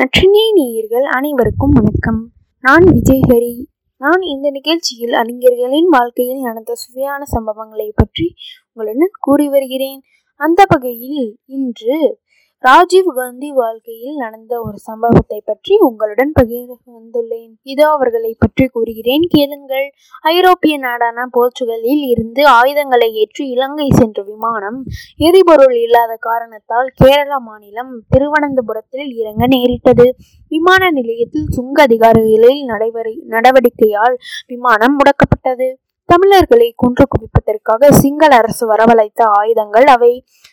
நற்றினை நேயர்கள் அனைவருக்கும் வணக்கம். நான் விஜய்ஹரி. நான் இந்த நிகழ்ச்சியில் அறிஞர்களின் வாழ்க்கையில் நடந்த சுவையான சம்பவங்களை பற்றி உங்களுடன் கூறி வருகிறேன். அந்த வகையில் இன்று ராஜீவ் காந்தி வாழ்க்கையில் நடந்த ஒரு சம்பவத்தை பற்றி உங்களுடன் பகிர்ந்து வந்துள்ளேன் இதோ அவர்களை பற்றி கூறுகிறேன். கேளுங்கள். ஐரோப்பிய நாடான போர்ச்சுகலில் இருந்து ஆயுதங்களை ஏற்றி இலங்கை சென்ற விமானம் எரிபொருள் இல்லாத காரணத்தால் கேரள மாநிலம் திருவனந்தபுரத்தில் இறங்க நேரிட்டது. விமான நிலையத்தில் சுங்க அதிகாரிகளில் நடைபெற நடவடிக்கையால் விமானம் முடக்கப்பட்டது. தமிழர்களை குன்று குவிப்பதற்காக சிங்கள அரசு வரவழைத்த ஆயுதங்கள் அவை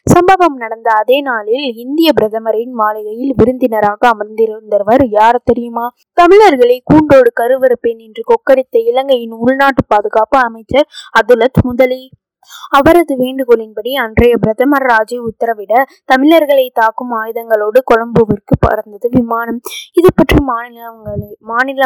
சம்பவம் நடந்த அதே நாளில் இந்திய பிரதமரின் மாளிகையில் விருந்தினராக அமர்ந்திருந்தவர் யார் தெரியுமா? தமிழர்களை கூண்டோடு கருவறுப்பேன் என்று கொக்கரித்த இலங்கையின் உள்நாட்டு பாதுகாப்பு அமைச்சர் அதுலத் முதலி. அவரது வேண்டுகோளின்படி அன்றைய பிரதமர் ராஜீவ் உத்தரவிட தமிழர்களை தாக்கும் ஆயுதங்களோடு கொழும்புவிற்கு பறந்தது விமானம். இது பற்றி மாநிலங்களை மாநில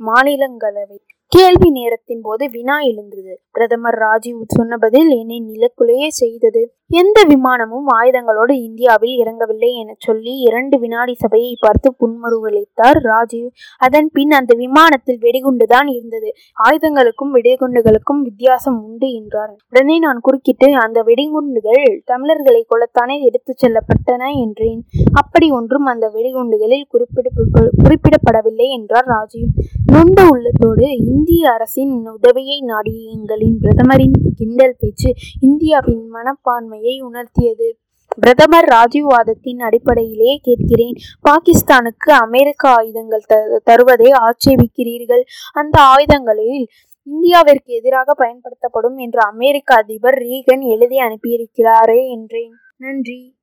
மாநிலங்களவை கேள்வி நேரத்தின் போது வினா எழுந்தது. பிரதமர் ராஜீவ் சொன்ன பதில் என்னை நிலக்குலையே செய்தது. எந்த விமானமும் ஆயுதங்களோடு இந்தியாவில் இறங்கவில்லை என சொல்லி இரண்டு வினாடி சபையை பார்த்து புன்முறுவளித்தார் ராஜீவ். அதன் பின் அந்த விமானத்தில் வெடிகுண்டுதான் இருந்தது. ஆயுதங்களுக்கும் வெடிகுண்டுகளுக்கும் வித்தியாசம் உண்டு என்றார். உடனே நான் குறுக்கிட்டு அந்த வெடிகுண்டுகள் தமிழர்களை கொல்லத்தானே எடுத்துச் செல்லப்பட்டன என்றேன். அப்படி ஒன்றும் அந்த வெடிகுண்டுகளில் குறிப்பிட குறிப்பிடப்படவில்லை என்றார் ராஜீவ். நொந்த உள்ளத்தோடு இந்திய அரசின் உதவியை நாடிய எங்களின் பிரதமரின் கிண்டல் பேச்சு இந்தியாவின் மனப்பான்மையை உணர்த்தியது. பிரதமர் ராஜீவ்வாதத்தின் அடிப்படையிலே கேட்கிறேன். பாகிஸ்தானுக்கு அமெரிக்க ஆயுதங்கள் தருவதை ஆட்சேபிக்கிறீர்கள். அந்த ஆயுதங்களில் இந்தியாவிற்கு எதிராக பயன்படுத்தப்படும் என்று அமெரிக்க அதிபர் ரீகன் எழுதி அனுப்பியிருக்கிறாரே என்றேன். நன்றி.